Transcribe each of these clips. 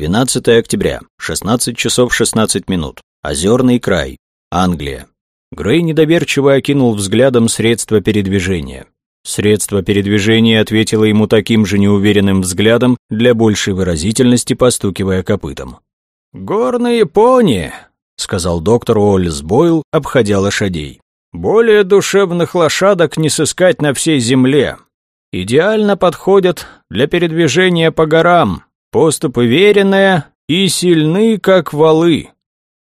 12 октября, 16 часов 16 минут. Озерный край, Англия. Грей недоверчиво окинул взглядом средства передвижения. Средство передвижения ответило ему таким же неуверенным взглядом, для большей выразительности постукивая копытом. «Горные пони», — сказал доктор Уоллес Бойл, обходя лошадей. «Более душевных лошадок не сыскать на всей земле. Идеально подходят для передвижения по горам, поступ уверенная и сильны, как валы».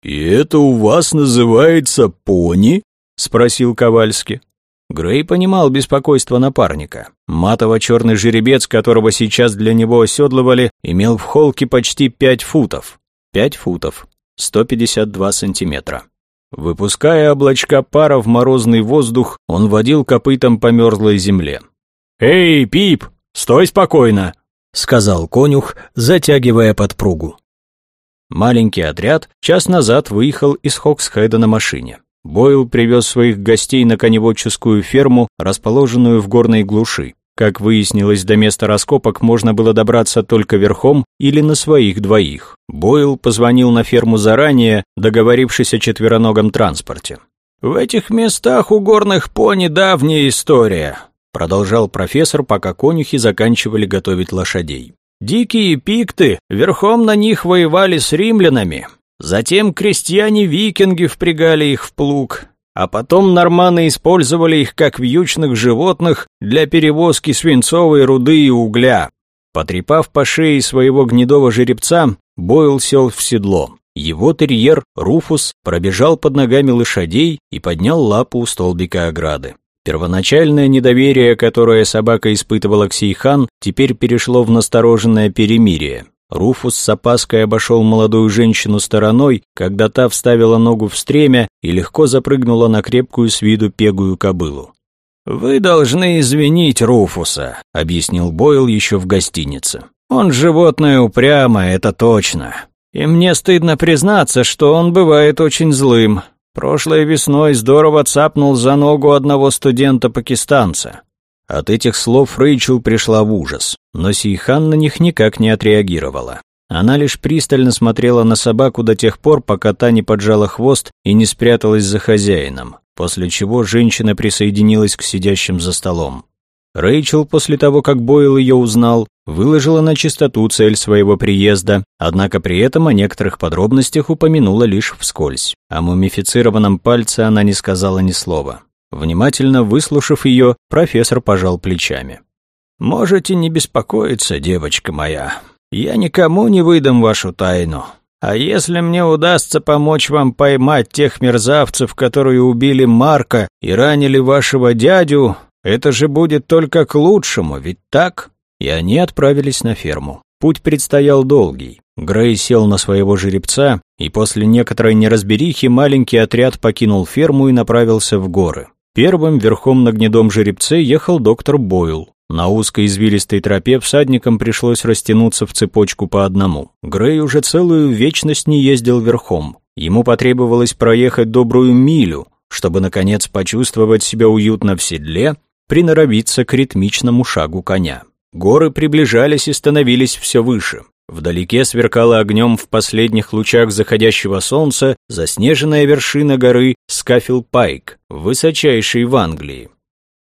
«И это у вас называется пони?» — спросил Ковальский. Грей понимал беспокойство напарника. Матово-черный жеребец, которого сейчас для него оседлывали, имел в холке почти пять футов. Пять футов. 152 сантиметра. Выпуская облачка пара в морозный воздух, он водил копытом по мерзлой земле. «Эй, Пип, стой спокойно!» — сказал конюх, затягивая подпругу. Маленький отряд час назад выехал из Хоксхеда на машине. Бойл привез своих гостей на коневодческую ферму, расположенную в горной глуши. Как выяснилось, до места раскопок можно было добраться только верхом или на своих двоих. Бойл позвонил на ферму заранее, договорившись о четвероногом транспорте. «В этих местах у горных пони давняя история», продолжал профессор, пока конюхи заканчивали готовить лошадей. «Дикие пикты верхом на них воевали с римлянами, Затем крестьяне-викинги впрягали их в плуг, а потом норманы использовали их как вьючных животных для перевозки свинцовой руды и угля. Потрепав по шее своего гнедого жеребца, Бойл сел в седло. Его терьер, Руфус, пробежал под ногами лошадей и поднял лапу у столбика ограды. Первоначальное недоверие, которое собака испытывала к Сейхан, теперь перешло в настороженное перемирие. Руфус с опаской обошел молодую женщину стороной, когда та вставила ногу в стремя и легко запрыгнула на крепкую с виду пегую кобылу. «Вы должны извинить Руфуса», — объяснил Бойл еще в гостинице. «Он животное упрямое, это точно. И мне стыдно признаться, что он бывает очень злым. Прошлой весной здорово цапнул за ногу одного студента-пакистанца. От этих слов Рэйчел пришла в ужас, но Сейхан на них никак не отреагировала. Она лишь пристально смотрела на собаку до тех пор, пока та не поджала хвост и не спряталась за хозяином, после чего женщина присоединилась к сидящим за столом. Рэйчел, после того, как Бойл ее узнал, выложила на чистоту цель своего приезда, однако при этом о некоторых подробностях упомянула лишь вскользь. О мумифицированном пальце она не сказала ни слова. Внимательно выслушав ее, профессор пожал плечами. «Можете не беспокоиться, девочка моя. Я никому не выдам вашу тайну. А если мне удастся помочь вам поймать тех мерзавцев, которые убили Марка и ранили вашего дядю, это же будет только к лучшему, ведь так?» И они отправились на ферму. Путь предстоял долгий. Грей сел на своего жеребца, и после некоторой неразберихи маленький отряд покинул ферму и направился в горы. Первым верхом на гнедом жеребце ехал доктор Бойл. На узкой извилистой тропе всадникам пришлось растянуться в цепочку по одному. Грей уже целую вечность не ездил верхом. Ему потребовалось проехать добрую милю, чтобы, наконец, почувствовать себя уютно в седле, приноровиться к ритмичному шагу коня. Горы приближались и становились все выше. Вдалеке сверкала огнем в последних лучах заходящего солнца заснеженная вершина горы Скафил-Пайк, высочайшей в Англии.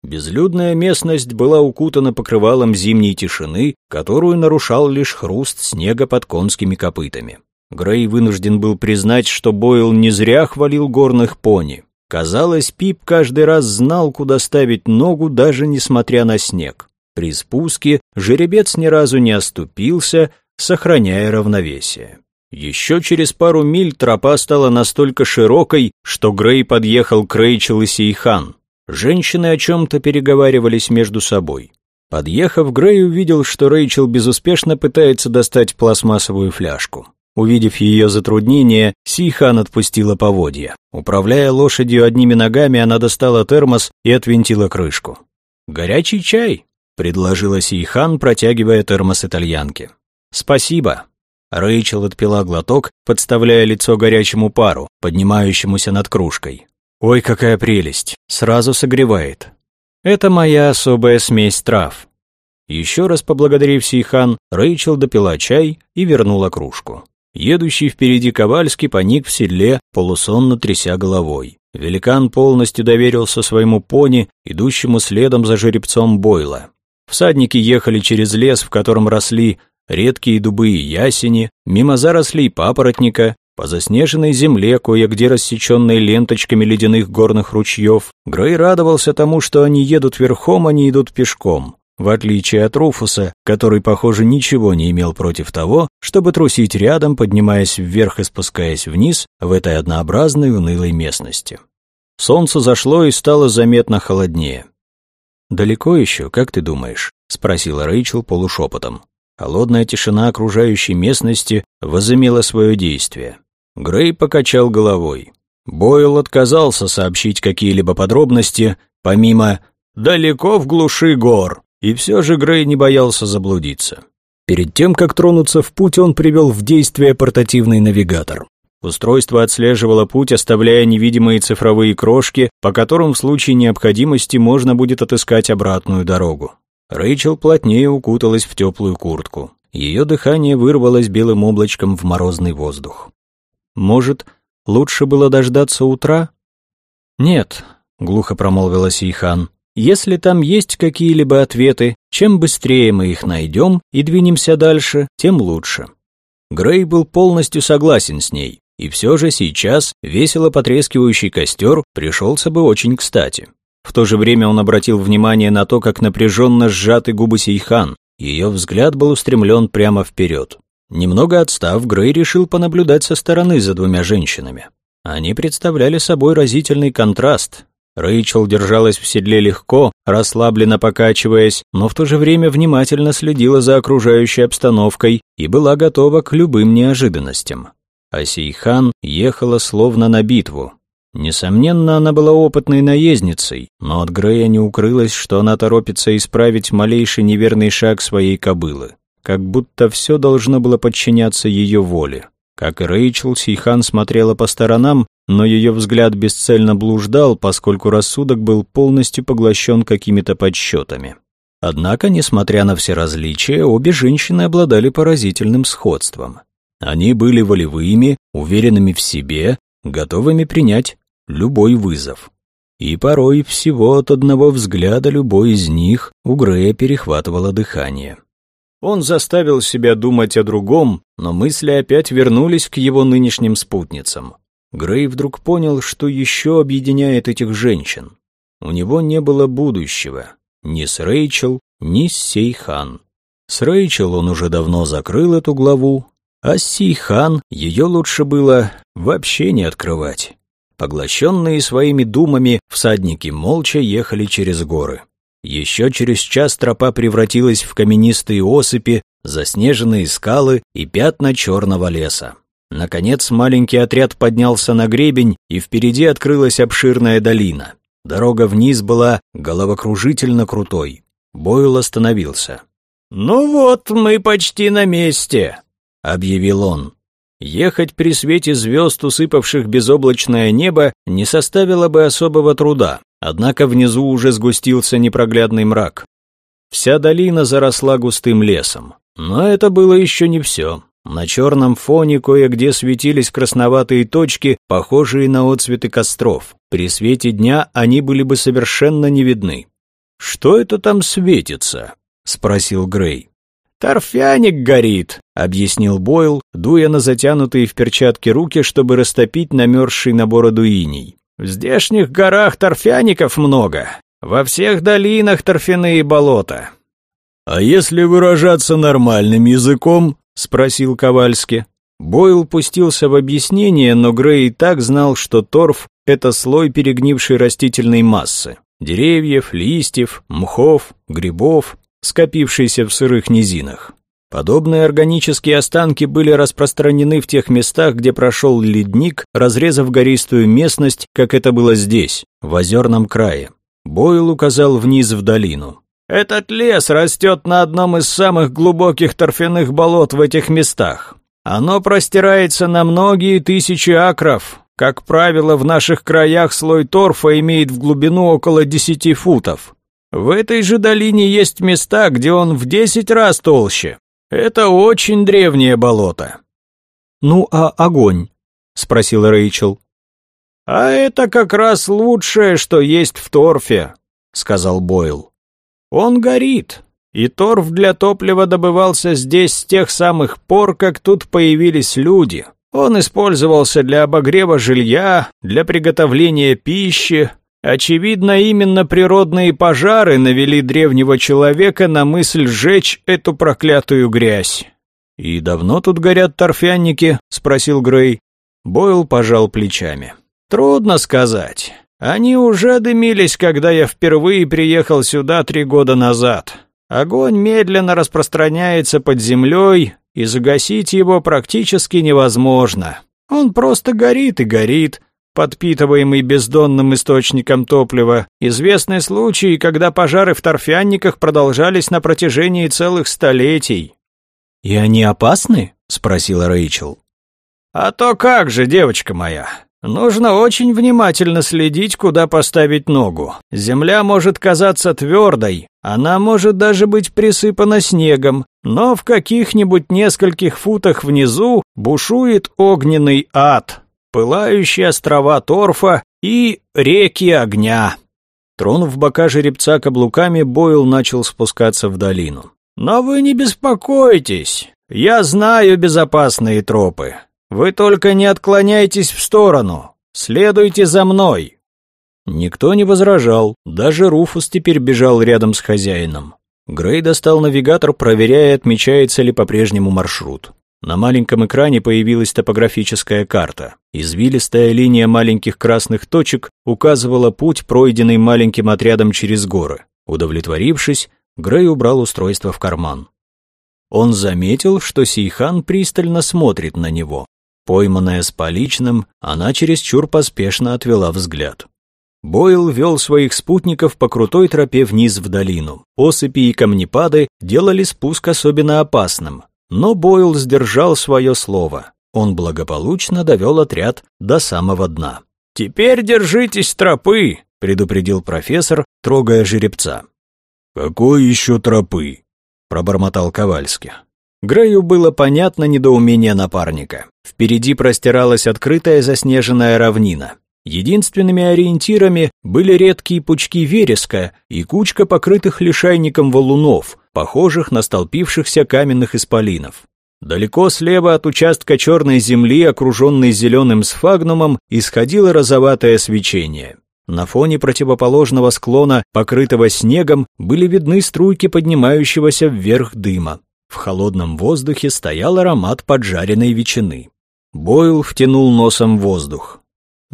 Безлюдная местность была укутана покрывалом зимней тишины, которую нарушал лишь хруст снега под конскими копытами. Грей вынужден был признать, что Бойл не зря хвалил горных пони. Казалось, Пип каждый раз знал, куда ставить ногу, даже несмотря на снег. При спуске жеребец ни разу не оступился, сохраняя равновесие. Еще через пару миль тропа стала настолько широкой, что Грей подъехал к Рэйчел и Сейхан. Женщины о чем-то переговаривались между собой. Подъехав, Грей увидел, что Рэйчел безуспешно пытается достать пластмассовую фляжку. Увидев ее затруднение, Сейхан отпустила поводья. Управляя лошадью одними ногами, она достала термос и отвинтила крышку. «Горячий чай», — предложила Сейхан, протягивая термос итальянке. «Спасибо». Рэйчел отпила глоток, подставляя лицо горячему пару, поднимающемуся над кружкой. «Ой, какая прелесть! Сразу согревает. Это моя особая смесь трав». Еще раз поблагодарив Сейхан, Рэйчел допила чай и вернула кружку. Едущий впереди Ковальский поник в седле, полусонно тряся головой. Великан полностью доверился своему пони, идущему следом за жеребцом Бойла. Всадники ехали через лес, в котором росли редкие дубы и ясени, мимо зарослей папоротника, по заснеженной земле, кое-где рассеченной ленточками ледяных горных ручьев. Грей радовался тому, что они едут верхом, а не идут пешком в отличие от Руфуса, который, похоже, ничего не имел против того, чтобы трусить рядом, поднимаясь вверх и спускаясь вниз в этой однообразной унылой местности. Солнце зашло и стало заметно холоднее. «Далеко еще, как ты думаешь?» — спросила Рэйчел полушепотом. Холодная тишина окружающей местности возымела свое действие. Грей покачал головой. Бойл отказался сообщить какие-либо подробности, помимо «далеко в глуши гор», и все же Грей не боялся заблудиться. Перед тем, как тронуться в путь, он привел в действие портативный навигатор. Устройство отслеживало путь, оставляя невидимые цифровые крошки, по которым в случае необходимости можно будет отыскать обратную дорогу. Рэйчел плотнее укуталась в теплую куртку. Ее дыхание вырвалось белым облачком в морозный воздух. «Может, лучше было дождаться утра?» «Нет», — глухо промолвила Сейхан. Если там есть какие-либо ответы, чем быстрее мы их найдем и двинемся дальше, тем лучше. Грей был полностью согласен с ней, и все же сейчас весело потрескивающий костер пришелся бы очень кстати. В то же время он обратил внимание на то, как напряженно сжаты губы Сейхан, ее взгляд был устремлен прямо вперед. Немного отстав, Грей решил понаблюдать со стороны за двумя женщинами. Они представляли собой разительный контраст, Рэйчел держалась в седле легко, расслабленно покачиваясь, но в то же время внимательно следила за окружающей обстановкой и была готова к любым неожиданностям. А Сейхан ехала словно на битву. Несомненно, она была опытной наездницей, но от Грея не укрылось, что она торопится исправить малейший неверный шаг своей кобылы. Как будто все должно было подчиняться ее воле. Как и Рэйчел, Сейхан смотрела по сторонам, но ее взгляд бесцельно блуждал, поскольку рассудок был полностью поглощен какими-то подсчетами. Однако, несмотря на все различия, обе женщины обладали поразительным сходством. Они были волевыми, уверенными в себе, готовыми принять любой вызов. И порой всего от одного взгляда любой из них у Грея перехватывало дыхание. Он заставил себя думать о другом, но мысли опять вернулись к его нынешним спутницам. Грей вдруг понял, что еще объединяет этих женщин. У него не было будущего. Ни с Рэйчел, ни с Сейхан. С Рэйчел он уже давно закрыл эту главу, а Сейхан ее лучше было вообще не открывать. Поглощенные своими думами, всадники молча ехали через горы. Еще через час тропа превратилась в каменистые осыпи, заснеженные скалы и пятна черного леса. Наконец маленький отряд поднялся на гребень, и впереди открылась обширная долина. Дорога вниз была головокружительно крутой. Бойл остановился. «Ну вот, мы почти на месте», — объявил он. Ехать при свете звезд, усыпавших безоблачное небо, не составило бы особого труда, однако внизу уже сгустился непроглядный мрак. Вся долина заросла густым лесом. Но это было еще не все. На черном фоне кое-где светились красноватые точки, похожие на отцветы костров. При свете дня они были бы совершенно не видны. «Что это там светится?» — спросил Грей. «Торфяник горит», — объяснил Бойл, дуя на затянутые в перчатки руки, чтобы растопить намерзший на бороду иней. «В здешних горах торфяников много. Во всех долинах торфяные болота». «А если выражаться нормальным языком?» — спросил Ковальски. Бойл пустился в объяснение, но Грей и так знал, что торф — это слой перегнившей растительной массы. Деревьев, листьев, мхов, грибов, скопившийся в сырых низинах. Подобные органические останки были распространены в тех местах, где прошел ледник, разрезав гористую местность, как это было здесь, в озерном крае. Бойл указал вниз в долину. Этот лес растет на одном из самых глубоких торфяных болот в этих местах. Оно простирается на многие тысячи акров. Как правило, в наших краях слой торфа имеет в глубину около 10 футов. В этой же долине есть места, где он в десять раз толще. Это очень древнее болото». «Ну а огонь?» — спросила Рэйчел. «А это как раз лучшее, что есть в торфе», — сказал Бойл. «Он горит, и торф для топлива добывался здесь с тех самых пор, как тут появились люди. Он использовался для обогрева жилья, для приготовления пищи. Очевидно, именно природные пожары навели древнего человека на мысль сжечь эту проклятую грязь. «И давно тут горят торфяники?» — спросил Грей. Бойл пожал плечами. «Трудно сказать. Они уже дымились, когда я впервые приехал сюда три года назад. Огонь медленно распространяется под землей, и загасить его практически невозможно. Он просто горит и горит, подпитываемый бездонным источником топлива. Известны случаи, когда пожары в торфянниках продолжались на протяжении целых столетий. «И они опасны?» — спросила Рэйчел. «А то как же, девочка моя. Нужно очень внимательно следить, куда поставить ногу. Земля может казаться твердой, она может даже быть присыпана снегом, но в каких-нибудь нескольких футах внизу бушует огненный ад, пылающие острова торфа и реки огня. Тронув бока жеребца каблуками, Бойл начал спускаться в долину. «Но вы не беспокойтесь, я знаю безопасные тропы. Вы только не отклоняйтесь в сторону. Следуйте за мной. Никто не возражал, даже Руфус теперь бежал рядом с хозяином. Грей достал навигатор, проверяя, отмечается ли по-прежнему маршрут. На маленьком экране появилась топографическая карта. Извилистая линия маленьких красных точек указывала путь, пройденный маленьким отрядом через горы. Удовлетворившись, Грей убрал устройство в карман. Он заметил, что Сейхан пристально смотрит на него. Пойманная с поличным, она чересчур поспешно отвела взгляд. Бойл вел своих спутников по крутой тропе вниз в долину. Осыпи и камнепады делали спуск особенно опасным, но Бойл сдержал свое слово. Он благополучно довел отряд до самого дна. «Теперь держитесь тропы», — предупредил профессор, трогая жеребца. «Какой еще тропы?» — пробормотал Ковальский. Грею было понятно недоумение напарника. Впереди простиралась открытая заснеженная равнина. Единственными ориентирами были редкие пучки вереска и кучка покрытых лишайником валунов, похожих на столпившихся каменных исполинов. Далеко слева от участка черной земли, окруженной зеленым сфагнумом, исходило розоватое свечение. На фоне противоположного склона, покрытого снегом, были видны струйки поднимающегося вверх дыма. В холодном воздухе стоял аромат поджаренной ветчины. Бойл втянул носом воздух.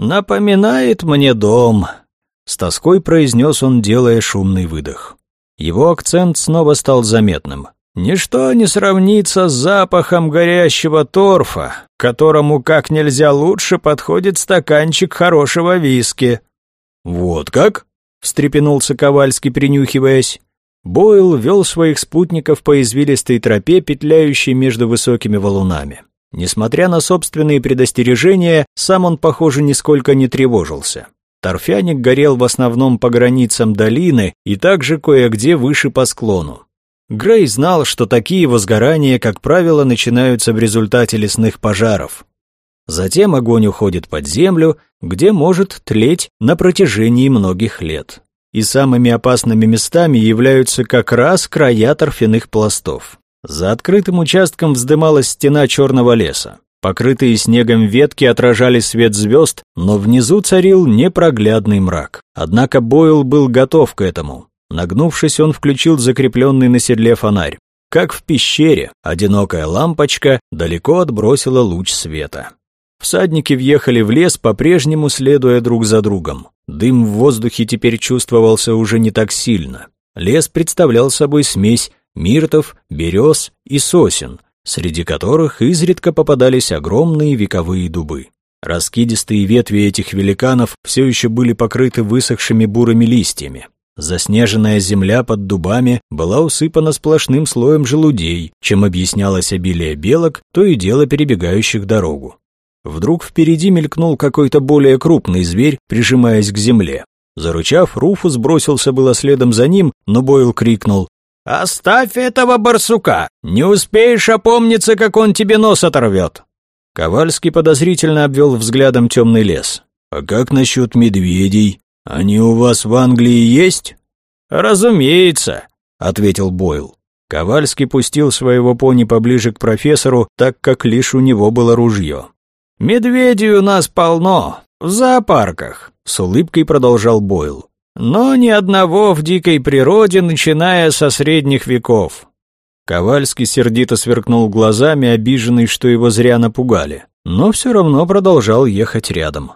«Напоминает мне дом», — с тоской произнес он, делая шумный выдох. Его акцент снова стал заметным. «Ничто не сравнится с запахом горящего торфа, которому как нельзя лучше подходит стаканчик хорошего виски». «Вот как?» — встрепенулся Ковальский, принюхиваясь. Бойл вел своих спутников по извилистой тропе, петляющей между высокими валунами. Несмотря на собственные предостережения, сам он, похоже, нисколько не тревожился. Торфяник горел в основном по границам долины и также кое-где выше по склону. Грей знал, что такие возгорания, как правило, начинаются в результате лесных пожаров. Затем огонь уходит под землю, где может тлеть на протяжении многих лет и самыми опасными местами являются как раз края торфяных пластов. За открытым участком вздымалась стена черного леса. Покрытые снегом ветки отражали свет звезд, но внизу царил непроглядный мрак. Однако Бойл был готов к этому. Нагнувшись, он включил закрепленный на седле фонарь. Как в пещере, одинокая лампочка далеко отбросила луч света. Всадники въехали в лес, по-прежнему следуя друг за другом. Дым в воздухе теперь чувствовался уже не так сильно. Лес представлял собой смесь миртов, берез и сосен, среди которых изредка попадались огромные вековые дубы. Раскидистые ветви этих великанов все еще были покрыты высохшими бурыми листьями. Заснеженная земля под дубами была усыпана сплошным слоем желудей, чем объяснялось обилие белок, то и дело перебегающих дорогу. Вдруг впереди мелькнул какой-то более крупный зверь, прижимаясь к земле. Зарычав, Руфус бросился было следом за ним, но Бойл крикнул «Оставь этого барсука! Не успеешь опомниться, как он тебе нос оторвет!» Ковальский подозрительно обвел взглядом темный лес. «А как насчет медведей? Они у вас в Англии есть?» «Разумеется», — ответил Бойл. Ковальский пустил своего пони поближе к профессору, так как лишь у него было ружье. «Медведей у нас полно, в зоопарках», — с улыбкой продолжал Бойл. «Но ни одного в дикой природе, начиная со средних веков». Ковальский сердито сверкнул глазами, обиженный, что его зря напугали, но все равно продолжал ехать рядом.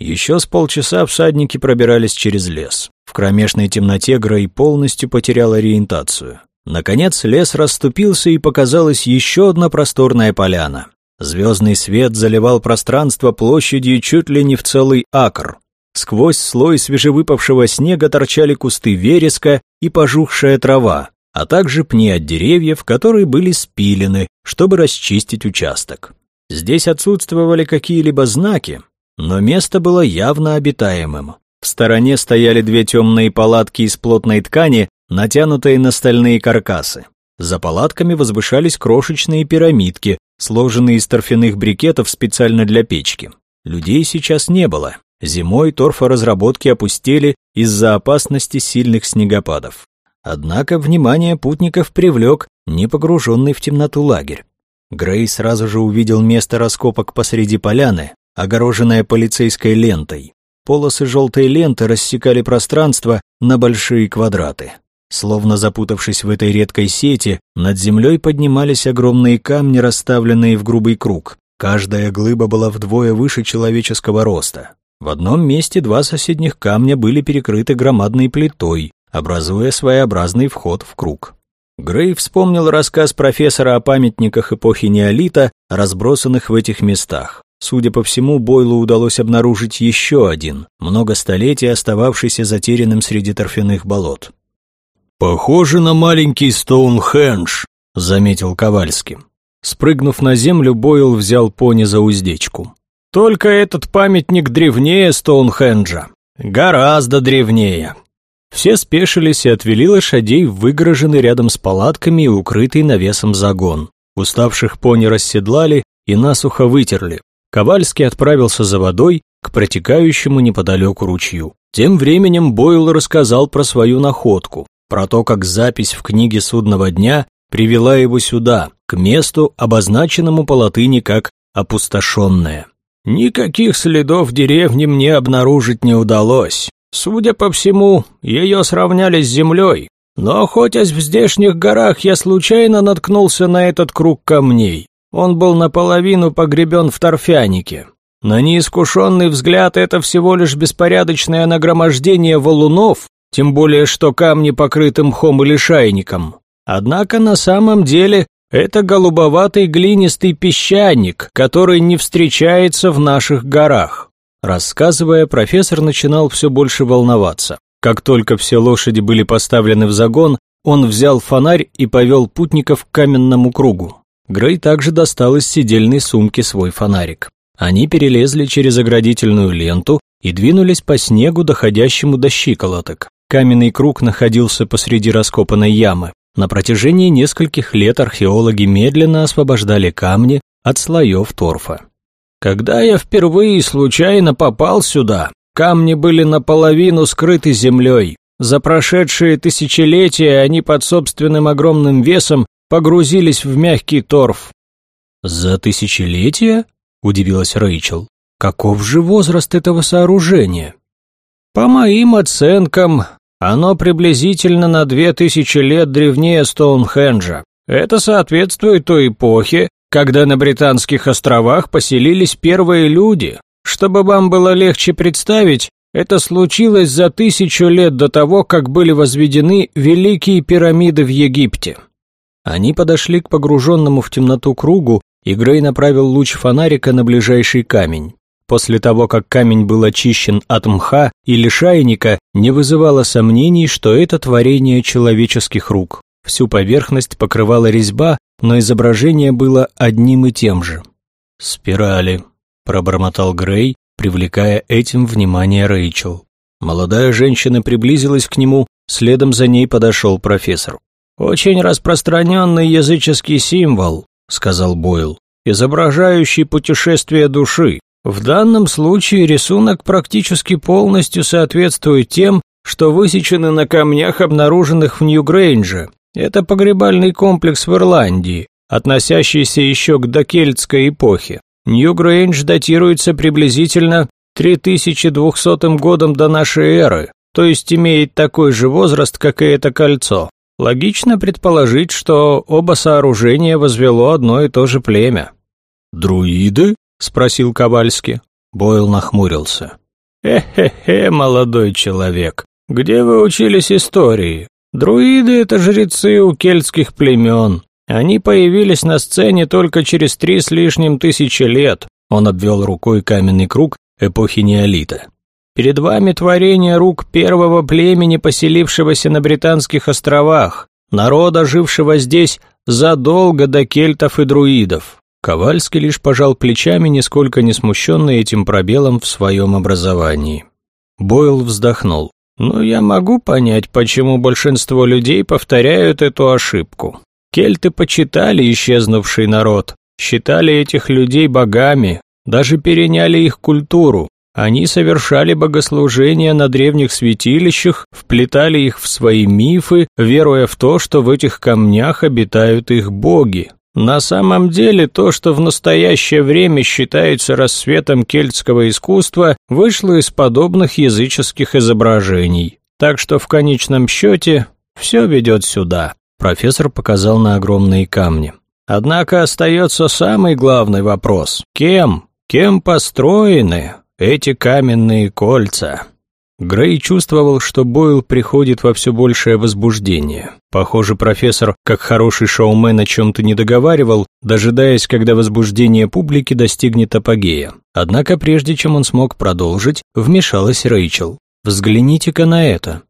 Еще с полчаса всадники пробирались через лес. В кромешной темноте Грей полностью потерял ориентацию. Наконец лес расступился и показалась еще одна просторная поляна. Звездный свет заливал пространство площадью чуть ли не в целый акр. Сквозь слой свежевыпавшего снега торчали кусты вереска и пожухшая трава, а также пни от деревьев, которые были спилены, чтобы расчистить участок. Здесь отсутствовали какие-либо знаки, но место было явно обитаемым. В стороне стояли две темные палатки из плотной ткани, натянутые на стальные каркасы. За палатками возвышались крошечные пирамидки, сложенные из торфяных брикетов специально для печки. Людей сейчас не было. Зимой торфоразработки опустели из-за опасности сильных снегопадов. Однако внимание путников привлек непогруженный в темноту лагерь. Грей сразу же увидел место раскопок посреди поляны, огороженное полицейской лентой. Полосы желтой ленты рассекали пространство на большие квадраты. Словно запутавшись в этой редкой сети, над землей поднимались огромные камни, расставленные в грубый круг. Каждая глыба была вдвое выше человеческого роста. В одном месте два соседних камня были перекрыты громадной плитой, образуя своеобразный вход в круг. Грей вспомнил рассказ профессора о памятниках эпохи неолита, разбросанных в этих местах. Судя по всему, Бойлу удалось обнаружить еще один, много столетий остававшийся затерянным среди торфяных болот. «Похоже на маленький Стоунхендж», — заметил Ковальский. Спрыгнув на землю, Бойл взял пони за уздечку. «Только этот памятник древнее Стоунхенджа. Гораздо древнее». Все спешились и отвели лошадей в выгороженный рядом с палатками и укрытый навесом загон. Уставших пони расседлали и насухо вытерли. Ковальский отправился за водой к протекающему неподалеку ручью. Тем временем Бойл рассказал про свою находку про то, как запись в книге судного дня привела его сюда, к месту, обозначенному по латыни как «опустошенное». Никаких следов деревни мне обнаружить не удалось. Судя по всему, ее сравняли с землей. Но, охотясь в здешних горах, я случайно наткнулся на этот круг камней. Он был наполовину погребен в торфянике. На неискушенный взгляд это всего лишь беспорядочное нагромождение валунов, тем более что камни покрыты мхом или шайником. Однако на самом деле это голубоватый глинистый песчаник, который не встречается в наших горах. Рассказывая, профессор начинал все больше волноваться. Как только все лошади были поставлены в загон, он взял фонарь и повел путников к каменному кругу. Грей также достал из сидельной сумки свой фонарик. Они перелезли через оградительную ленту и двинулись по снегу, доходящему до щиколоток. Каменный круг находился посреди раскопанной ямы. На протяжении нескольких лет археологи медленно освобождали камни от слоев торфа. Когда я впервые случайно попал сюда, камни были наполовину скрыты землей. За прошедшие тысячелетия они под собственным огромным весом погрузились в мягкий торф. «За тысячелетия?» – удивилась Рэйчел. «Каков же возраст этого сооружения?» По моим оценкам, оно приблизительно на две тысячи лет древнее Стоунхенджа. Это соответствует той эпохе, когда на Британских островах поселились первые люди. Чтобы вам было легче представить, это случилось за тысячу лет до того, как были возведены великие пирамиды в Египте. Они подошли к погруженному в темноту кругу, и Грей направил луч фонарика на ближайший камень после того, как камень был очищен от мха или шайника, не вызывало сомнений, что это творение человеческих рук. Всю поверхность покрывала резьба, но изображение было одним и тем же. «Спирали», — пробормотал Грей, привлекая этим внимание Рэйчел. Молодая женщина приблизилась к нему, следом за ней подошел профессор. «Очень распространенный языческий символ», — сказал Бойл, изображающий путешествие души. В данном случае рисунок практически полностью соответствует тем, что высечены на камнях, обнаруженных в Нью-Грейнже. Это погребальный комплекс в Ирландии, относящийся еще к докельтской эпохе. Нью-Грейндж датируется приблизительно 3200 годом до нашей эры, то есть имеет такой же возраст, как и это кольцо. Логично предположить, что оба сооружения возвело одно и то же племя. «Друиды?» — спросил Ковальский. Бойл нахмурился. «Хе-хе-хе, молодой человек, где вы учились истории? Друиды — это жрецы у кельтских племен. Они появились на сцене только через три с лишним тысячи лет. Он обвел рукой каменный круг эпохи неолита. Перед вами творение рук первого племени, поселившегося на Британских островах, народа, жившего здесь задолго до кельтов и друидов. Ковальский лишь пожал плечами, нисколько не смущенный этим пробелом в своем образовании. Бойл вздохнул. «Ну, я могу понять, почему большинство людей повторяют эту ошибку. Кельты почитали исчезнувший народ, считали этих людей богами, даже переняли их культуру. Они совершали богослужения на древних святилищах, вплетали их в свои мифы, веруя в то, что в этих камнях обитают их боги. На самом деле, то, что в настоящее время считается рассветом кельтского искусства, вышло из подобных языческих изображений. Так что в конечном счете все ведет сюда. Профессор показал на огромные камни. Однако остается самый главный вопрос. Кем? Кем построены эти каменные кольца. Грей чувствовал, что Бойл приходит во все большее возбуждение. Похоже, профессор, как хороший шоумен, о чем-то не договаривал, дожидаясь, когда возбуждение публики достигнет апогея. Однако прежде чем он смог продолжить, вмешалась Рэйчел. «Взгляните-ка на это».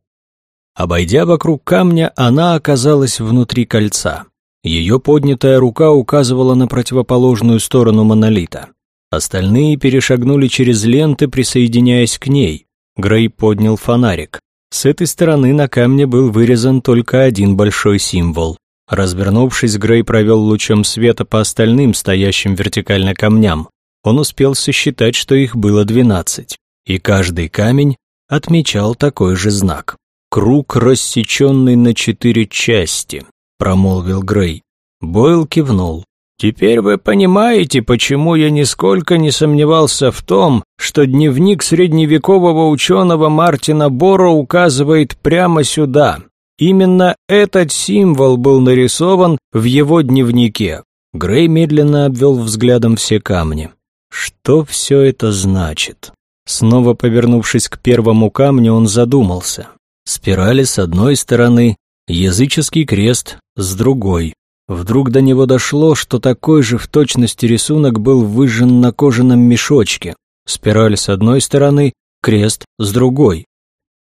Обойдя вокруг камня, она оказалась внутри кольца. Ее поднятая рука указывала на противоположную сторону монолита. Остальные перешагнули через ленты, присоединяясь к ней. Грей поднял фонарик. С этой стороны на камне был вырезан только один большой символ. Развернувшись, Грей провел лучом света по остальным стоящим вертикально камням. Он успел сосчитать, что их было двенадцать, и каждый камень отмечал такой же знак. «Круг, рассеченный на четыре части», — промолвил Грей. Бойл кивнул. Теперь вы понимаете, почему я нисколько не сомневался в том, что дневник средневекового ученого Мартина Боро указывает прямо сюда. Именно этот символ был нарисован в его дневнике. Грей медленно обвел взглядом все камни. Что все это значит? Снова повернувшись к первому камню, он задумался. Спирали с одной стороны, языческий крест с другой. Вдруг до него дошло, что такой же в точности рисунок был выжжен на кожаном мешочке. Спираль с одной стороны, крест с другой.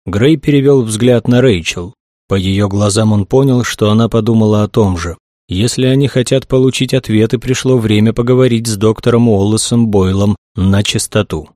Грей перевел взгляд на Рэйчел. По ее глазам он понял, что она подумала о том же. Если они хотят получить ответы, пришло время поговорить с доктором Уоллесом Бойлом на чистоту.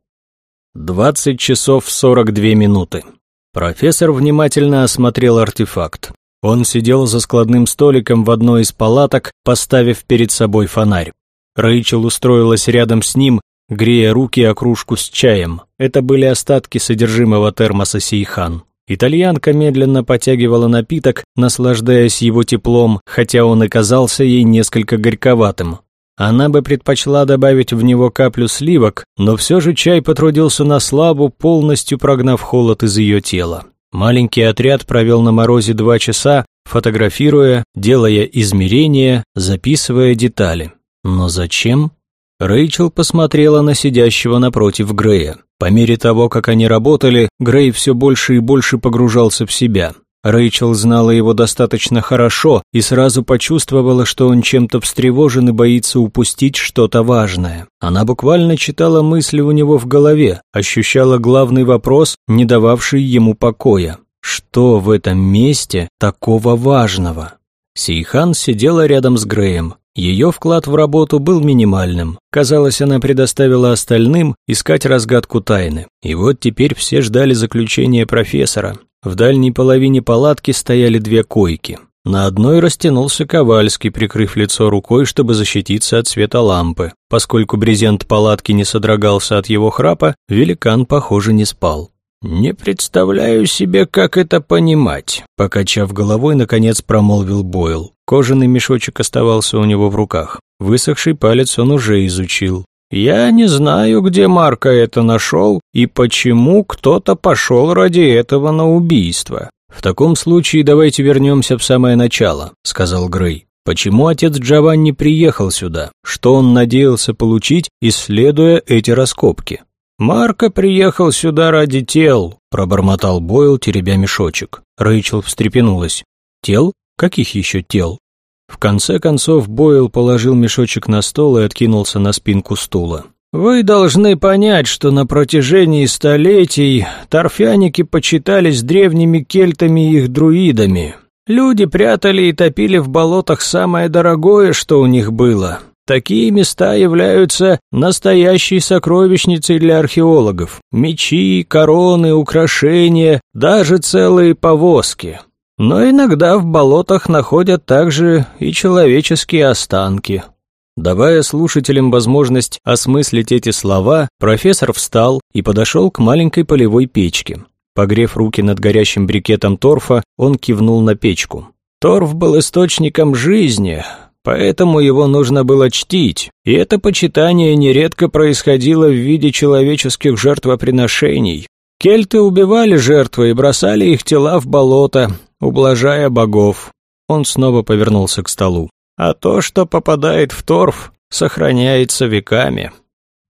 20 часов 42 минуты. Профессор внимательно осмотрел артефакт. Он сидел за складным столиком в одной из палаток, поставив перед собой фонарь. Рэйчел устроилась рядом с ним, грея руки о кружку с чаем. Это были остатки содержимого термоса Сейхан. Итальянка медленно потягивала напиток, наслаждаясь его теплом, хотя он и казался ей несколько горьковатым. Она бы предпочла добавить в него каплю сливок, но все же чай потрудился на славу, полностью прогнав холод из ее тела. Маленький отряд провел на морозе два часа, фотографируя, делая измерения, записывая детали. Но зачем? Рэйчел посмотрела на сидящего напротив Грея. По мере того, как они работали, Грей все больше и больше погружался в себя. Рэйчел знала его достаточно хорошо и сразу почувствовала, что он чем-то встревожен и боится упустить что-то важное. Она буквально читала мысли у него в голове, ощущала главный вопрос, не дававший ему покоя. Что в этом месте такого важного? Сейхан сидела рядом с Греем. Ее вклад в работу был минимальным. Казалось, она предоставила остальным искать разгадку тайны. И вот теперь все ждали заключения профессора. В дальней половине палатки стояли две койки. На одной растянулся Ковальский, прикрыв лицо рукой, чтобы защититься от света лампы. Поскольку брезент палатки не содрогался от его храпа, великан, похоже, не спал. «Не представляю себе, как это понимать», — покачав головой, наконец промолвил Бойл. Кожаный мешочек оставался у него в руках. Высохший палец он уже изучил. «Я не знаю, где Марка это нашел и почему кто-то пошел ради этого на убийство». «В таком случае давайте вернемся в самое начало», — сказал Грей. «Почему отец Джованни приехал сюда? Что он надеялся получить, исследуя эти раскопки?» «Марко приехал сюда ради тел», — пробормотал Бойл, теребя мешочек. Рэйчел встрепенулась. «Тел? Каких еще тел?» В конце концов Бойл положил мешочек на стол и откинулся на спинку стула. «Вы должны понять, что на протяжении столетий торфяники почитались древними кельтами и их друидами. Люди прятали и топили в болотах самое дорогое, что у них было Такие места являются настоящей сокровищницей для археологов. Мечи, короны, украшения, даже целые повозки. Но иногда в болотах находят также и человеческие останки. Давая слушателям возможность осмыслить эти слова, профессор встал и подошел к маленькой полевой печке. Погрев руки над горящим брикетом торфа, он кивнул на печку. Торф был источником жизни, поэтому его нужно было чтить, и это почитание нередко происходило в виде человеческих жертвоприношений. Кельты убивали жертвы и бросали их тела в болото, ублажая богов. Он снова повернулся к столу. А то, что попадает в торф, сохраняется веками.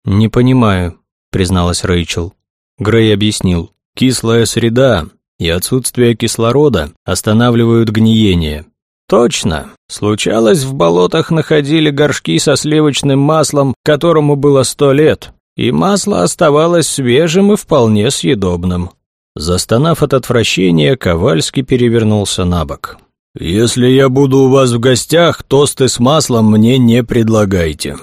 «Не понимаю», — призналась Рэйчел. Грей объяснил. «Кислая среда и отсутствие кислорода останавливают гниение. Точно. Случалось, в болотах находили горшки со сливочным маслом, которому было сто лет, и масло оставалось свежим и вполне съедобным. Застонав от отвращения, Ковальский перевернулся на бок. «Если я буду у вас в гостях, тосты с маслом мне не предлагайте».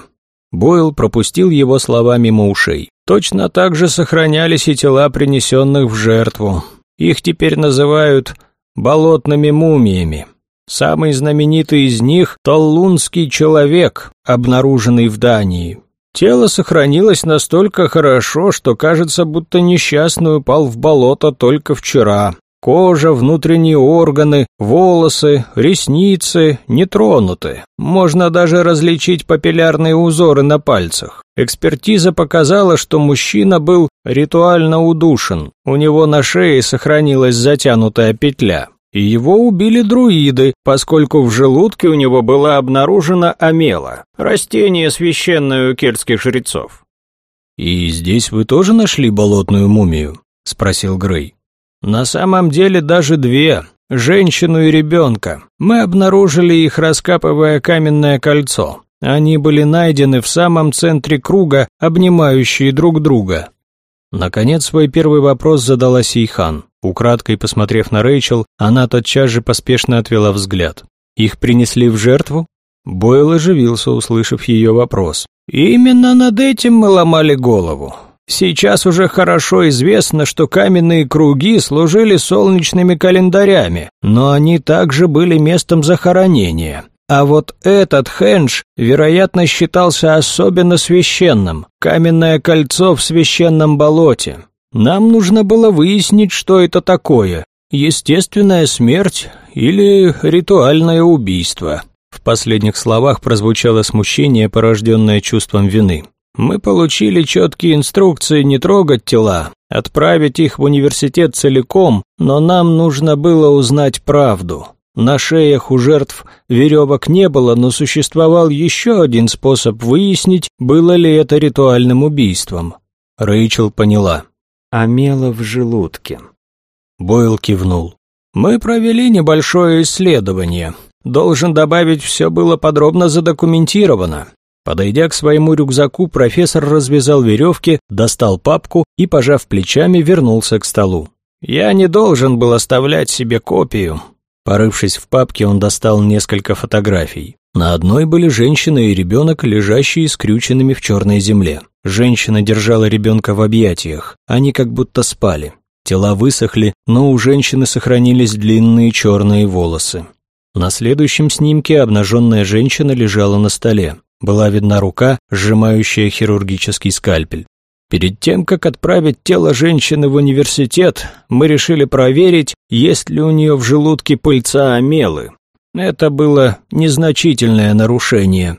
Бойл пропустил его слова мимо ушей. Точно так же сохранялись и тела принесенных в жертву. Их теперь называют болотными мумиями. Самый знаменитый из них – Толлунский человек, обнаруженный в Дании. Тело сохранилось настолько хорошо, что кажется, будто несчастный упал в болото только вчера. Кожа, внутренние органы, волосы, ресницы не тронуты. Можно даже различить папиллярные узоры на пальцах. Экспертиза показала, что мужчина был ритуально удушен. У него на шее сохранилась затянутая петля и его убили друиды, поскольку в желудке у него была обнаружена амела, растение священное у кельтских жрецов. «И здесь вы тоже нашли болотную мумию?» – спросил Грей. «На самом деле даже две, женщину и ребенка. Мы обнаружили их, раскапывая каменное кольцо. Они были найдены в самом центре круга, обнимающие друг друга». Наконец свой первый вопрос задала Сейхан. Украдкой посмотрев на Рэйчел, она тотчас же поспешно отвела взгляд. «Их принесли в жертву?» Бойл оживился, услышав ее вопрос. «Именно над этим мы ломали голову. Сейчас уже хорошо известно, что каменные круги служили солнечными календарями, но они также были местом захоронения. А вот этот хендж, вероятно, считался особенно священным. Каменное кольцо в священном болоте. Нам нужно было выяснить, что это такое. Естественная смерть или ритуальное убийство. В последних словах прозвучало смущение, порожденное чувством вины. Мы получили четкие инструкции не трогать тела, отправить их в университет целиком, но нам нужно было узнать правду. На шеях у жертв веревок не было, но существовал еще один способ выяснить, было ли это ритуальным убийством. Рэйчел поняла. Омела в желудке. Бойл кивнул. Мы провели небольшое исследование. Должен добавить, все было подробно задокументировано. Подойдя к своему рюкзаку, профессор развязал веревки, достал папку и, пожав плечами, вернулся к столу. «Я не должен был оставлять себе копию». Порывшись в папке, он достал несколько фотографий. На одной были женщина и ребенок, лежащие скрюченными в черной земле. Женщина держала ребенка в объятиях, они как будто спали. Тела высохли, но у женщины сохранились длинные черные волосы. На следующем снимке обнаженная женщина лежала на столе. Была видна рука, сжимающая хирургический скальпель. Перед тем, как отправить тело женщины в университет, мы решили проверить, есть ли у нее в желудке пыльца амелы. Это было незначительное нарушение.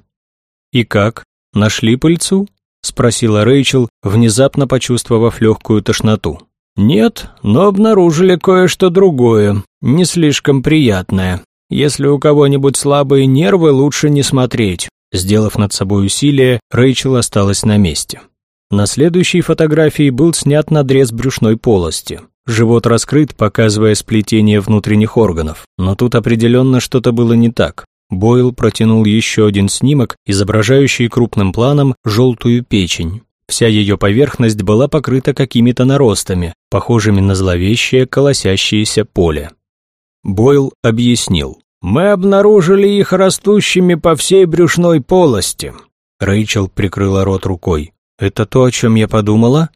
«И как? Нашли пыльцу?» — спросила Рэйчел, внезапно почувствовав легкую тошноту. «Нет, но обнаружили кое-что другое, не слишком приятное. Если у кого-нибудь слабые нервы, лучше не смотреть». Сделав над собой усилие, Рэйчел осталась на месте. На следующей фотографии был снят надрез брюшной полости. Живот раскрыт, показывая сплетение внутренних органов. Но тут определенно что-то было не так. Бойл протянул еще один снимок, изображающий крупным планом желтую печень. Вся ее поверхность была покрыта какими-то наростами, похожими на зловещее колосящееся поле. Бойл объяснил. «Мы обнаружили их растущими по всей брюшной полости». Рэйчел прикрыла рот рукой. «Это то, о чем я подумала?»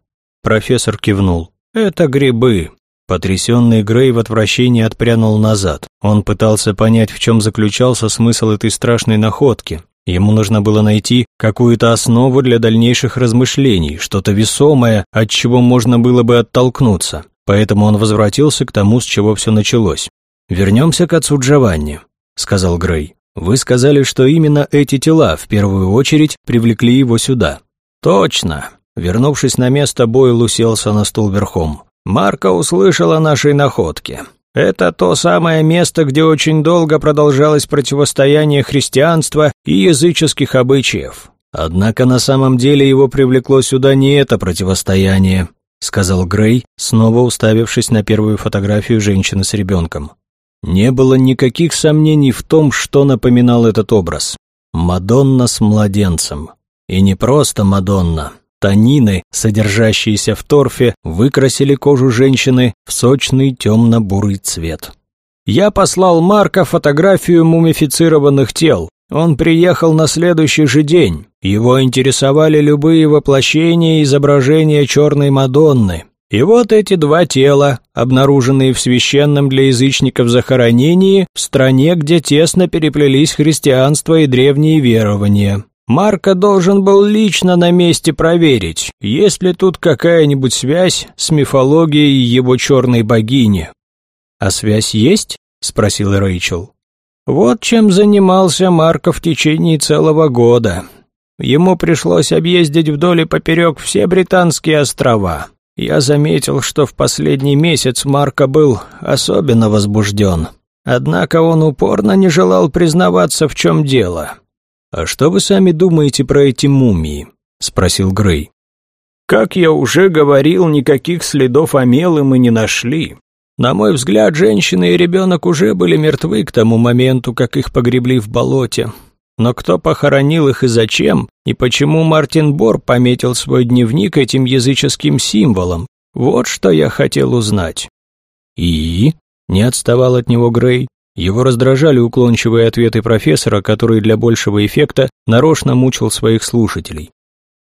Профессор кивнул. «Это грибы». Потрясенный Грей в отвращении отпрянул назад. Он пытался понять, в чем заключался смысл этой страшной находки. Ему нужно было найти какую-то основу для дальнейших размышлений, что-то весомое, от чего можно было бы оттолкнуться. Поэтому он возвратился к тому, с чего все началось. «Вернемся к отцу Джованни», — сказал Грей. «Вы сказали, что именно эти тела в первую очередь привлекли его сюда. «Точно!» Вернувшись на место, Бойл уселся на стул верхом. Марка услышала о нашей находке. Это то самое место, где очень долго продолжалось противостояние христианства и языческих обычаев. Однако на самом деле его привлекло сюда не это противостояние, сказал Грей, снова уставившись на первую фотографию женщины с ребенком. Не было никаких сомнений в том, что напоминал этот образ. Мадонна с младенцем. И не просто Мадонна. Танины, содержащиеся в торфе, выкрасили кожу женщины в сочный темно-бурый цвет. Я послал Марка фотографию мумифицированных тел. Он приехал на следующий же день. Его интересовали любые воплощения и изображения черной Мадонны. И вот эти два тела, обнаруженные в священном для язычников захоронении в стране, где тесно переплелись христианство и древние верования. Марко должен был лично на месте проверить, есть ли тут какая-нибудь связь с мифологией его черной богини. «А связь есть?» — спросил Рэйчел. «Вот чем занимался Марко в течение целого года. Ему пришлось объездить вдоль и поперек все британские острова. Я заметил, что в последний месяц Марко был особенно возбужден. Однако он упорно не желал признаваться, в чем дело. «А что вы сами думаете про эти мумии?» — спросил Грей. «Как я уже говорил, никаких следов Амелы мы не нашли. На мой взгляд, женщина и ребенок уже были мертвы к тому моменту, как их погребли в болоте. Но кто похоронил их и зачем, и почему Мартин Бор пометил свой дневник этим языческим символом, вот что я хотел узнать». «И?» — не отставал от него Грей. Его раздражали уклончивые ответы профессора, который для большего эффекта нарочно мучил своих слушателей.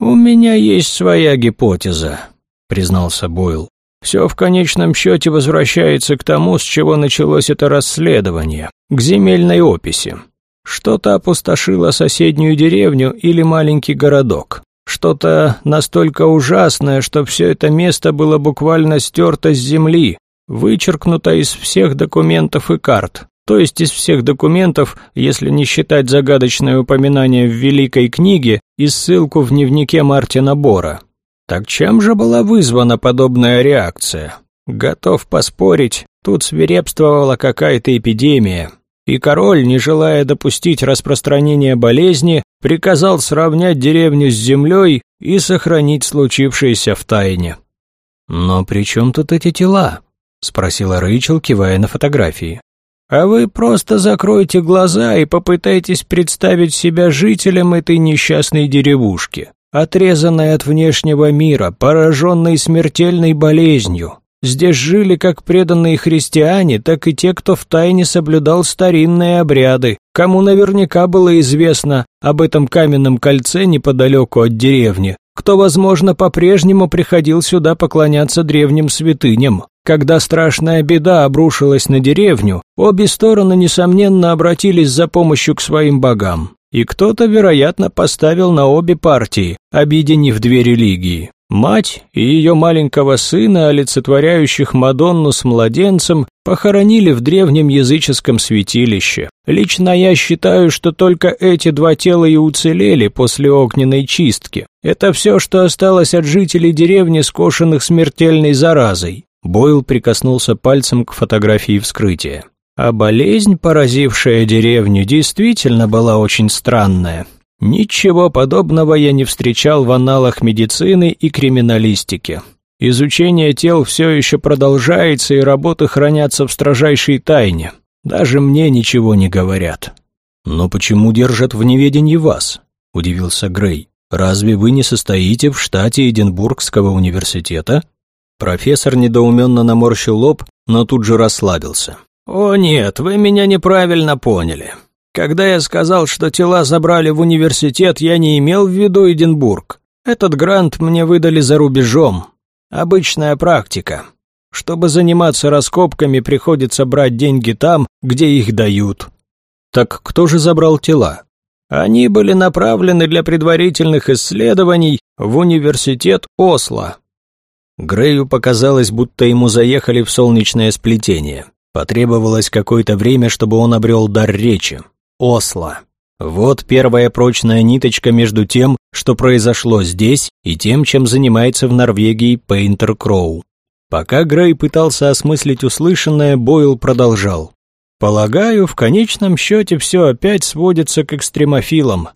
«У меня есть своя гипотеза», — признался Бойл. «Все в конечном счете возвращается к тому, с чего началось это расследование, к земельной описи. Что-то опустошило соседнюю деревню или маленький городок. Что-то настолько ужасное, что все это место было буквально стерто с земли, вычеркнуто из всех документов и карт то есть из всех документов, если не считать загадочное упоминание в Великой книге и ссылку в дневнике Мартина Бора. Так чем же была вызвана подобная реакция? Готов поспорить, тут свирепствовала какая-то эпидемия, и король, не желая допустить распространения болезни, приказал сравнять деревню с землей и сохранить случившееся в тайне. «Но при чем тут эти тела?» — спросила Рэйчел, кивая на фотографии. А вы просто закройте глаза и попытайтесь представить себя жителем этой несчастной деревушки, отрезанной от внешнего мира, пораженной смертельной болезнью. Здесь жили как преданные христиане, так и те, кто втайне соблюдал старинные обряды, кому наверняка было известно об этом каменном кольце неподалеку от деревни, кто, возможно, по-прежнему приходил сюда поклоняться древним святыням. Когда страшная беда обрушилась на деревню, обе стороны, несомненно, обратились за помощью к своим богам. И кто-то, вероятно, поставил на обе партии, объединив две религии. Мать и ее маленького сына, олицетворяющих Мадонну с младенцем, похоронили в древнем языческом святилище. Лично я считаю, что только эти два тела и уцелели после огненной чистки. Это все, что осталось от жителей деревни, скошенных смертельной заразой. Бойл прикоснулся пальцем к фотографии вскрытия. А болезнь, поразившая деревню, действительно была очень странная. Ничего подобного я не встречал в аналах медицины и криминалистики. Изучение тел все еще продолжается, и работы хранятся в строжайшей тайне. Даже мне ничего не говорят. Но почему держат в неведении вас? удивился Грей. Разве вы не состоите в штате Эдинбургского университета? Профессор недоуменно наморщил лоб, но тут же расслабился. О нет, вы меня неправильно поняли. Когда я сказал, что тела забрали в университет, я не имел в виду Эдинбург. Этот грант мне выдали за рубежом. Обычная практика. Чтобы заниматься раскопками, приходится брать деньги там, где их дают. Так кто же забрал тела? Они были направлены для предварительных исследований в университет Осло. Грею показалось, будто ему заехали в солнечное сплетение. Потребовалось какое-то время, чтобы он обрел дар речи. Осло. Вот первая прочная ниточка между тем, что произошло здесь, и тем, чем занимается в Норвегии Пейнтер Кроу. Пока Грей пытался осмыслить услышанное, Бойл продолжал. «Полагаю, в конечном счете все опять сводится к экстремофилам».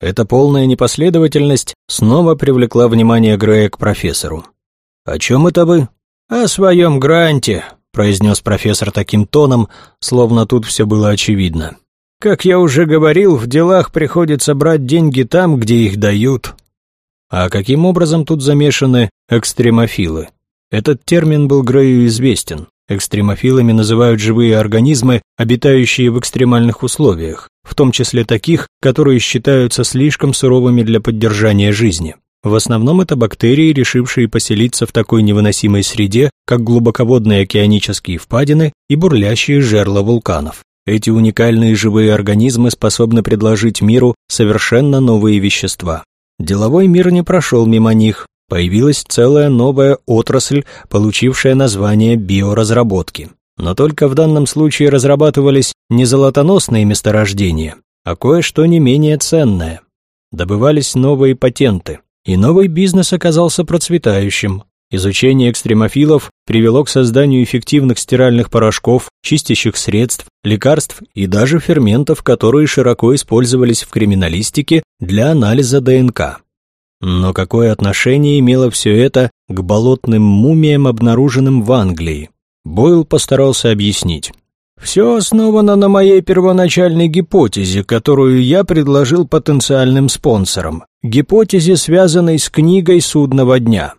Эта полная непоследовательность снова привлекла внимание Грея к профессору. «О чем это вы?» «О своем гранте», — произнес профессор таким тоном, словно тут все было очевидно. Как я уже говорил, в делах приходится брать деньги там, где их дают. А каким образом тут замешаны экстремофилы? Этот термин был Грею известен. Экстремофилами называют живые организмы, обитающие в экстремальных условиях, в том числе таких, которые считаются слишком суровыми для поддержания жизни. В основном это бактерии, решившие поселиться в такой невыносимой среде, как глубоководные океанические впадины и бурлящие жерла вулканов. Эти уникальные живые организмы способны предложить миру совершенно новые вещества. Деловой мир не прошел мимо них. Появилась целая новая отрасль, получившая название биоразработки. Но только в данном случае разрабатывались не золотоносные месторождения, а кое-что не менее ценное. Добывались новые патенты, и новый бизнес оказался процветающим. Изучение экстремофилов привело к созданию эффективных стиральных порошков, чистящих средств, лекарств и даже ферментов, которые широко использовались в криминалистике для анализа ДНК. Но какое отношение имело все это к болотным мумиям, обнаруженным в Англии? Бойл постарался объяснить. «Все основано на моей первоначальной гипотезе, которую я предложил потенциальным спонсорам. Гипотезе, связанной с книгой «Судного дня».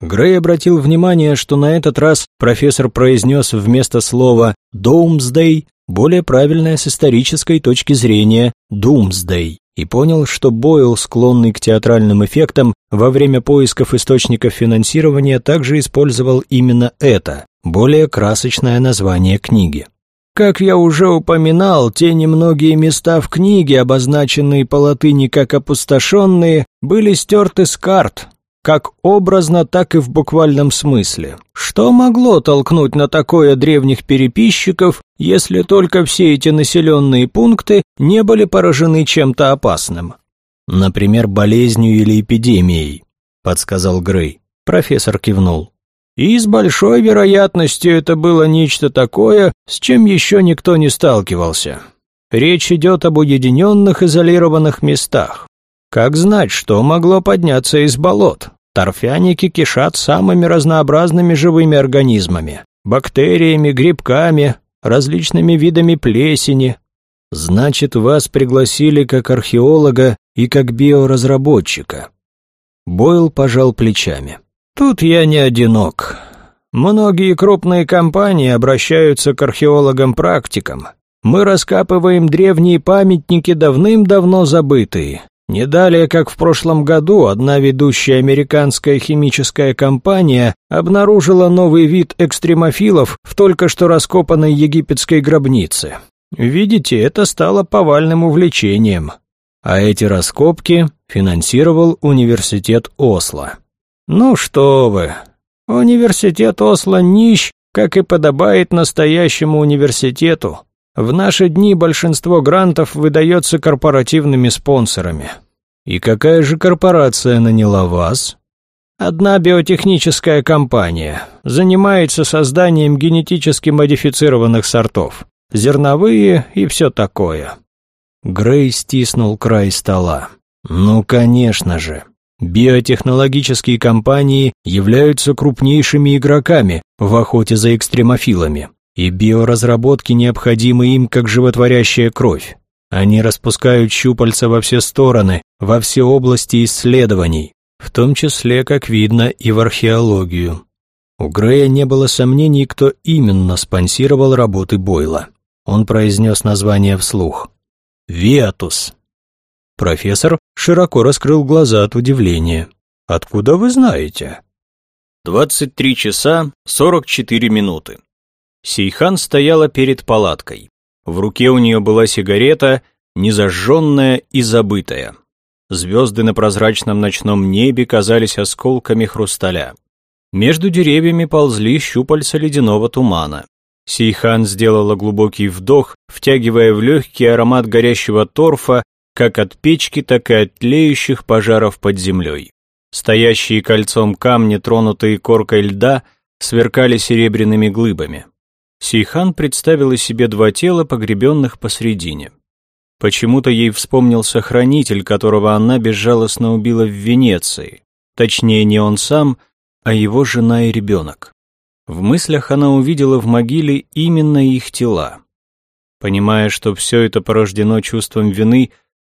Грей обратил внимание, что на этот раз профессор произнес вместо слова «Doomsday» более правильное с исторической точки зрения «Doomsday» и понял, что Бойл, склонный к театральным эффектам, во время поисков источников финансирования также использовал именно это, более красочное название книги. Как я уже упоминал, те немногие места в книге, обозначенные по латыни как опустошенные, были стерты с карт, как образно, так и в буквальном смысле. Что могло толкнуть на такое древних переписчиков, если только все эти населенные пункты не были поражены чем-то опасным? Например, болезнью или эпидемией, подсказал Грей. Профессор кивнул. И с большой вероятностью это было нечто такое, с чем еще никто не сталкивался. Речь идет об уединенных изолированных местах. Как знать, что могло подняться из болот? Торфяники кишат самыми разнообразными живыми организмами. Бактериями, грибками, различными видами плесени. Значит, вас пригласили как археолога и как биоразработчика. Бойл пожал плечами. Тут я не одинок. Многие крупные компании обращаются к археологам-практикам. Мы раскапываем древние памятники, давным-давно забытые. Не далее, как в прошлом году, одна ведущая американская химическая компания обнаружила новый вид экстремофилов в только что раскопанной египетской гробнице. Видите, это стало повальным увлечением. А эти раскопки финансировал университет Осло. Ну что вы, университет Осло нищ, как и подобает настоящему университету. В наши дни большинство грантов выдается корпоративными спонсорами. И какая же корпорация наняла вас? Одна биотехническая компания занимается созданием генетически модифицированных сортов, зерновые и все такое. Грей стиснул край стола. Ну, конечно же. Биотехнологические компании являются крупнейшими игроками в охоте за экстремофилами, и биоразработки необходимы им как животворящая кровь. Они распускают щупальца во все стороны, во все области исследований, в том числе, как видно, и в археологию. У Грея не было сомнений, кто именно спонсировал работы Бойла. Он произнес название вслух. «Виатус». Профессор широко раскрыл глаза от удивления. «Откуда вы знаете?» 23 часа 44 минуты. Сейхан стояла перед палаткой. В руке у нее была сигарета, незажженная и забытая. Звезды на прозрачном ночном небе казались осколками хрусталя. Между деревьями ползли щупальца ледяного тумана. Сейхан сделала глубокий вдох, втягивая в легкий аромат горящего торфа, как от печки, так и от тлеющих пожаров под землей. Стоящие кольцом камни, тронутые коркой льда, сверкали серебряными глыбами. Сейхан представила себе два тела, погребенных посредине. Почему-то ей вспомнился хранитель, которого она безжалостно убила в Венеции. Точнее, не он сам, а его жена и ребенок. В мыслях она увидела в могиле именно их тела. Понимая, что все это порождено чувством вины,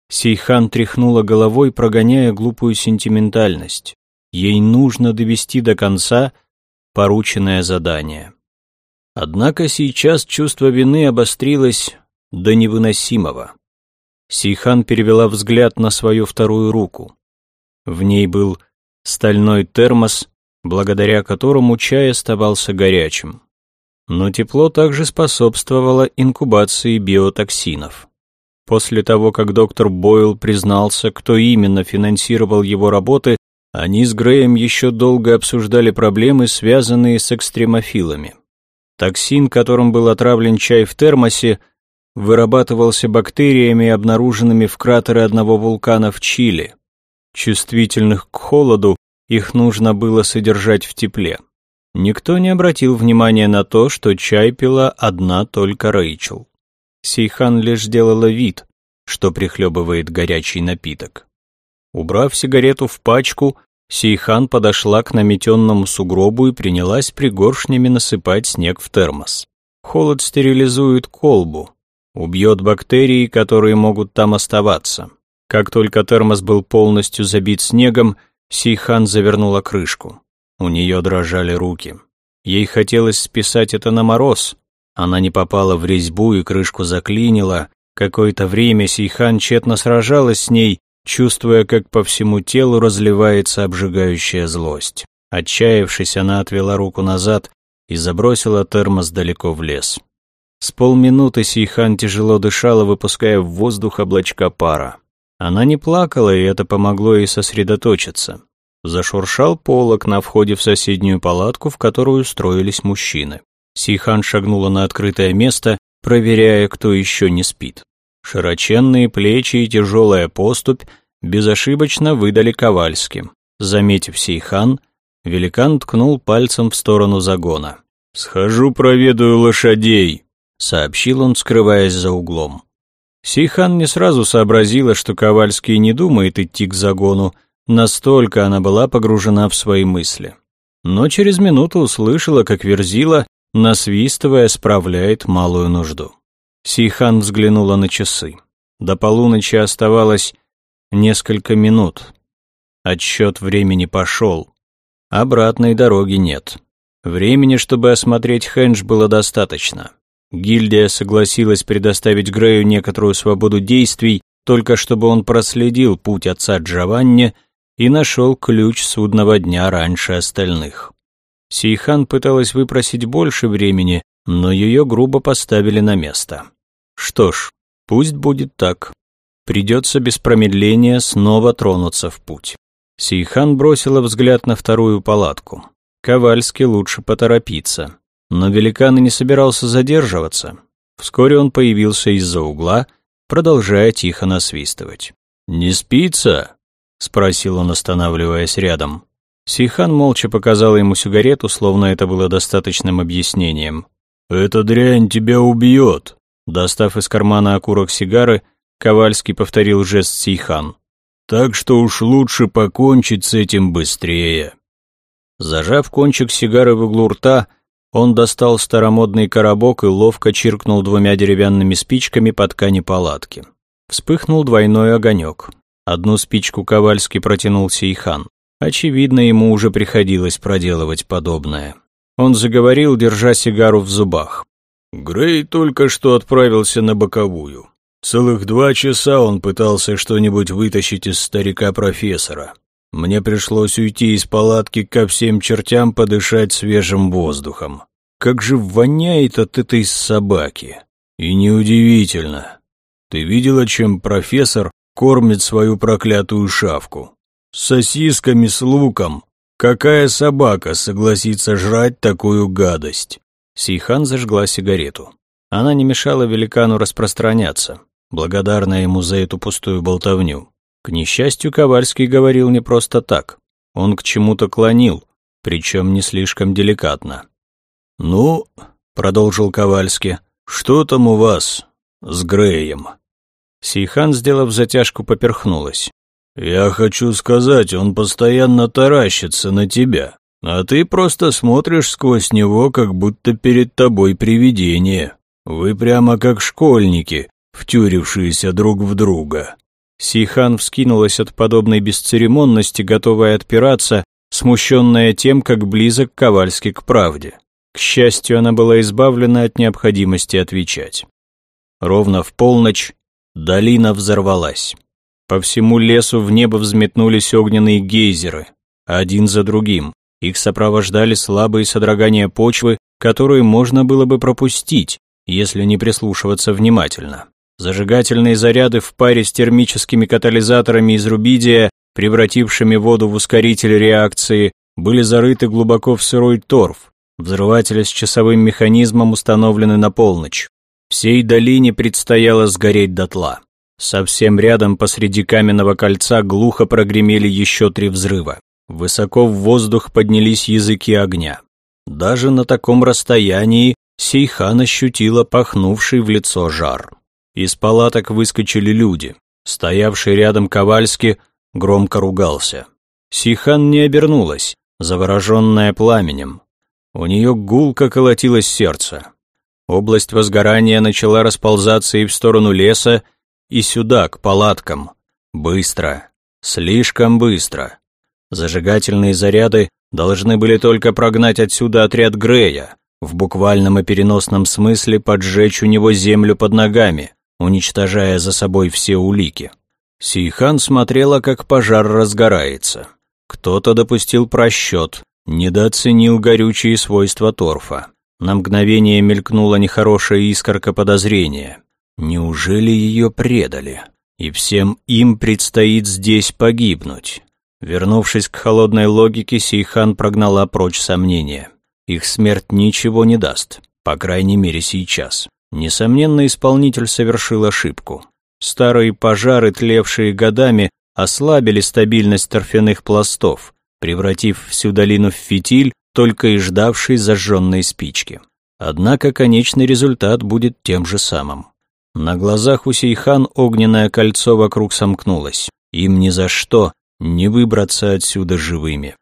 Сейхан тряхнула головой, прогоняя глупую сентиментальность. Ей нужно довести до конца порученное задание. Однако сейчас чувство вины обострилось до невыносимого. Сейхан перевела взгляд на свою вторую руку. В ней был стальной термос, благодаря которому чай оставался горячим. Но тепло также способствовало инкубации биотоксинов. После того, как доктор Бойл признался, кто именно финансировал его работы, они с Греем еще долго обсуждали проблемы, связанные с экстремофилами. Токсин, которым был отравлен чай в термосе, вырабатывался бактериями, обнаруженными в кратере одного вулкана в Чили. Чувствительных к холоду их нужно было содержать в тепле. Никто не обратил внимания на то, что чай пила одна только Рэйчел. Сейхан лишь делала вид, что прихлебывает горячий напиток. Убрав сигарету в пачку, Сейхан подошла к наметенному сугробу и принялась пригоршнями насыпать снег в термос. Холод стерилизует колбу, убьет бактерии, которые могут там оставаться. Как только термос был полностью забит снегом, Сейхан завернула крышку. У нее дрожали руки. Ей хотелось списать это на мороз. Она не попала в резьбу и крышку заклинила. Какое-то время Сейхан тщетно сражалась с ней, чувствуя, как по всему телу разливается обжигающая злость. Отчаявшись, она отвела руку назад и забросила термос далеко в лес. С полминуты Сейхан тяжело дышала, выпуская в воздух облачка пара. Она не плакала, и это помогло ей сосредоточиться. Зашуршал полок на входе в соседнюю палатку, в которую устроились мужчины. Сейхан шагнула на открытое место, проверяя, кто еще не спит. Широченные плечи и тяжелая поступь безошибочно выдали Ковальским. Заметив Сейхан, великан ткнул пальцем в сторону загона. «Схожу проведаю лошадей», — сообщил он, скрываясь за углом. Сейхан не сразу сообразила, что Ковальский не думает идти к загону, настолько она была погружена в свои мысли. Но через минуту услышала, как Верзила, насвистывая, справляет малую нужду. Сейхан взглянула на часы. До полуночи оставалось несколько минут. Отсчет времени пошел. Обратной дороги нет. Времени, чтобы осмотреть Хэндж, было достаточно. Гильдия согласилась предоставить Грею некоторую свободу действий, только чтобы он проследил путь отца Джованни и нашел ключ судного дня раньше остальных. Сейхан пыталась выпросить больше времени, но ее грубо поставили на место. Что ж, пусть будет так. Придется без промедления снова тронуться в путь. Сейхан бросила взгляд на вторую палатку. Ковальски лучше поторопиться. Но великан и не собирался задерживаться. Вскоре он появился из-за угла, продолжая тихо насвистывать. «Не спится?» — спросил он, останавливаясь рядом. Сейхан молча показал ему сигарету, словно это было достаточным объяснением. «Эта дрянь тебя убьет!» Достав из кармана окурок сигары, Ковальский повторил жест Сейхан. «Так что уж лучше покончить с этим быстрее». Зажав кончик сигары в углу рта, он достал старомодный коробок и ловко чиркнул двумя деревянными спичками по ткани палатки. Вспыхнул двойной огонек. Одну спичку Ковальский протянул Сейхан. Очевидно, ему уже приходилось проделывать подобное. Он заговорил, держа сигару в зубах. «Грей только что отправился на боковую. Целых два часа он пытался что-нибудь вытащить из старика-профессора. Мне пришлось уйти из палатки ко всем чертям подышать свежим воздухом. Как же воняет от этой собаки. И неудивительно. Ты видела, чем профессор кормит свою проклятую шавку? Сосисками с луком. Какая собака согласится жрать такую гадость? Сейхан зажгла сигарету. Она не мешала великану распространяться, благодарная ему за эту пустую болтовню. К несчастью, Ковальский говорил не просто так. Он к чему-то клонил, причем не слишком деликатно. «Ну», — продолжил Ковальский, — «что там у вас с Греем?» Сейхан, сделав затяжку, поперхнулась. «Я хочу сказать, он постоянно таращится на тебя, а ты просто смотришь сквозь него, как будто перед тобой привидение. Вы прямо как школьники, втюрившиеся друг в друга». Сейхан вскинулась от подобной бесцеремонности, готовая отпираться, смущенная тем, как близок Ковальский к правде. К счастью, она была избавлена от необходимости отвечать. Ровно в полночь долина взорвалась. По всему лесу в небо взметнулись огненные гейзеры, один за другим. Их сопровождали слабые содрогания почвы, которые можно было бы пропустить, если не прислушиваться внимательно. Зажигательные заряды в паре с термическими катализаторами из рубидия, превратившими воду в ускоритель реакции, были зарыты глубоко в сырой торф. Взрыватели с часовым механизмом установлены на полночь. Всей долине предстояло сгореть дотла. Совсем рядом посреди каменного кольца глухо прогремели еще три взрыва. Высоко в воздух поднялись языки огня. Даже на таком расстоянии Сейхан ощутила пахнувший в лицо жар. Из палаток выскочили люди. Стоявший рядом Ковальский громко ругался. Сихан не обернулась, завороженная пламенем. У нее гулко колотилось сердце. Область возгорания начала расползаться и в сторону леса, и сюда, к палаткам. Быстро. Слишком быстро. Зажигательные заряды должны были только прогнать отсюда отряд Грея, в буквальном и переносном смысле поджечь у него землю под ногами уничтожая за собой все улики. Сейхан смотрела, как пожар разгорается. Кто-то допустил просчет, недооценил горючие свойства торфа. На мгновение мелькнула нехорошая искорка подозрения. Неужели ее предали? И всем им предстоит здесь погибнуть. Вернувшись к холодной логике, Сейхан прогнала прочь сомнения. Их смерть ничего не даст, по крайней мере сейчас. Несомненно, исполнитель совершил ошибку. Старые пожары, тлевшие годами, ослабили стабильность торфяных пластов, превратив всю долину в фитиль, только и ждавший зажженной спички. Однако конечный результат будет тем же самым. На глазах у Сейхан огненное кольцо вокруг сомкнулось. Им ни за что не выбраться отсюда живыми.